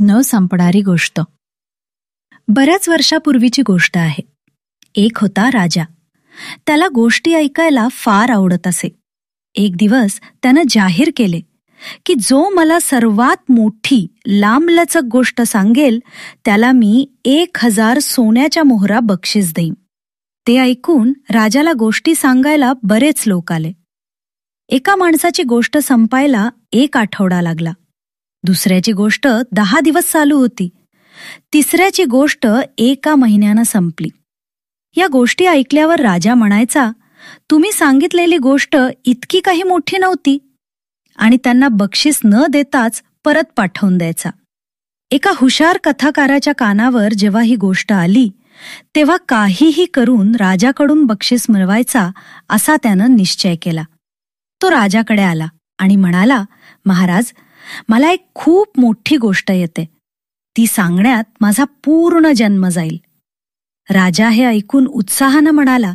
न संपणारी गोष्ट. बऱ्याच वर्षापूर्वीची गोष्ट आहे. एक होता राजा. त्याला गोष्टी ऐकायला फार आवडत असे. एक दिवस त्यानं जाहीर केले की जो मला सर्वात मोठी लांबलचक गोष्ट सांगेल त्याला मी एक हजार सोन्याच्या मोहरा बक्षीस देईन. ते ऐकून राजाला गोष्टी सांगायला बरेच लोक आले. एका माणसाची गोष्ट संपायला एक आठवडा लागला. दुसऱ्याची गोष्ट दहा दिवस चालू होती. तिसऱ्याची गोष्ट एका महिन्यानं संपली. या गोष्टी ऐकल्यावर राजा म्हणायचा तुम्ही सांगितलेली गोष्ट इतकी काही मोठी नव्हती. आणि त्यांना बक्षीस न देताच परत पाठवून द्यायचा. एका हुशार कथाकाराच्या कानावर जेव्हा ही गोष्ट आली तेव्हा काहीही करून राजाकडून बक्षीस मिळवायचा असा त्यानं निश्चय केला. तो राजाकडे आला आणि म्हणाला महाराज मला एक खूप मोठी गोष्ट येते. ती सांगण्यात माझा पूर्ण जन्म जाईल. राजा हे ऐकून उत्साहानं म्हणाला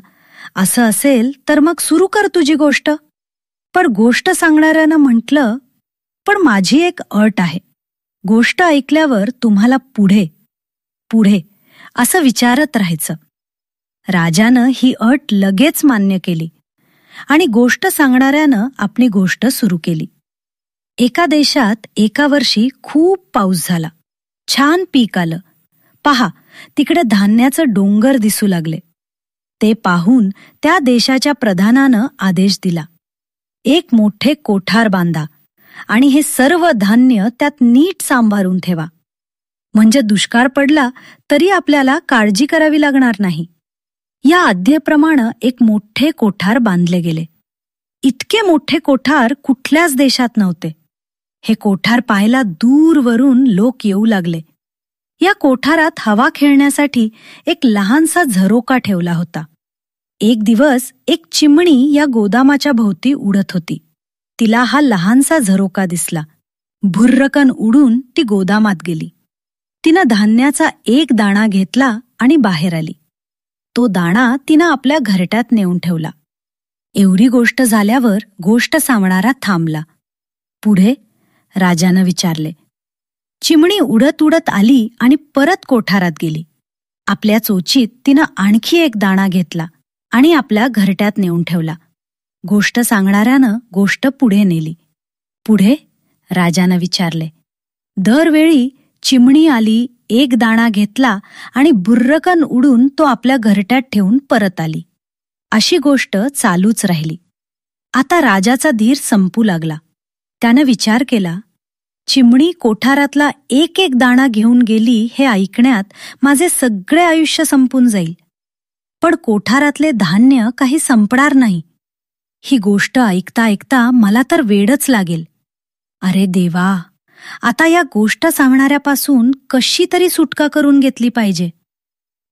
असं असेल तर मग सुरू कर तुझी गोष्ट. पण गोष्ट सांगणाऱ्यानं म्हटलं पण माझी एक अट आहे. गोष्ट ऐकल्यावर तुम्हाला पुढे पुढे असं विचारत राहायचं. राजानं ही अट लगेच मान्य केली आणि गोष्ट सांगणाऱ्यानं आपली गोष्ट सुरू केली. एका देशात एका वर्षी खूप पाऊस झाला. छान पीक आलं. पहा तिकडे धान्याचं डोंगर दिसू लागले. ते पाहून त्या देशाच्या प्रधानानं आदेश दिला. एक मोठे कोठार बांधा आणि हे सर्व धान्य त्यात नीट सांभाळून ठेवा. म्हणजे दुष्काळ पडला तरी आपल्याला काळजी करावी लागणार नाही. या आज्ञेप्रमाणे एक मोठे कोठार बांधले गेले. इतके मोठे कोठार कुठल्याच देशात नव्हते. हे कोठार पाहायला दूरवरून लोक येऊ लागले. या कोठारात हवा खेळण्यासाठी एक लहानसा झरोका ठेवला होता. एक दिवस एक चिमणी या गोदामाच्या भोवती उडत होती. तिला हा लहानसा झरोका दिसला. भुर्रकन उडून ती गोदामात गेली. तिनं धान्याचा एक दाणा घेतला आणि बाहेर आली. तो दाणा तिनं आपल्या घरट्यात नेऊन ठेवला. एवढी गोष्ट झाल्यावर गोष्ट सांगणारा थांबला. पुढे राजानं विचारले चिमणी उडत उडत आली आणि परत कोठारात गेली. आपल्या चोचीत तिनं आणखी एक दाणा घेतला आणि आपल्या घरट्यात नेऊन ठेवला. गोष्ट सांगणाऱ्यानं गोष्ट पुढे नेली. पुढे राजानं विचारले दरवेळी चिमणी आली एक दाणा घेतला आणि बुर्रकन उडून तो आपल्या घरट्यात ठेवून परत आली. अशी गोष्ट चालूच राहिली. आता राजाचा धीर संपू लागला. त्यानं विचार केला चिमणी कोठारातला एक एक दाणा घेऊन गेली हे ऐकण्यात माझे सगळे आयुष्य संपून जाईल. पण कोठारातले धान्य काही संपणार नाही. ही गोष्ट ऐकता ऐकता मला तर वेडच लागेल. अरे देवा! आता या गोष्ट सांगणाऱ्यापासून कशी तरी सुटका करून घेतली पाहिजे.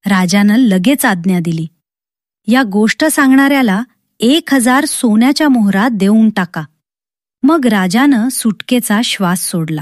राजानं लगेच आज्ञा दिली. या गोष्ट सांगणाऱ्याला एक हजार सोन्याच्या मोहरात देऊन टाका. मग राजानं सुटकेचा श्वास सोडला.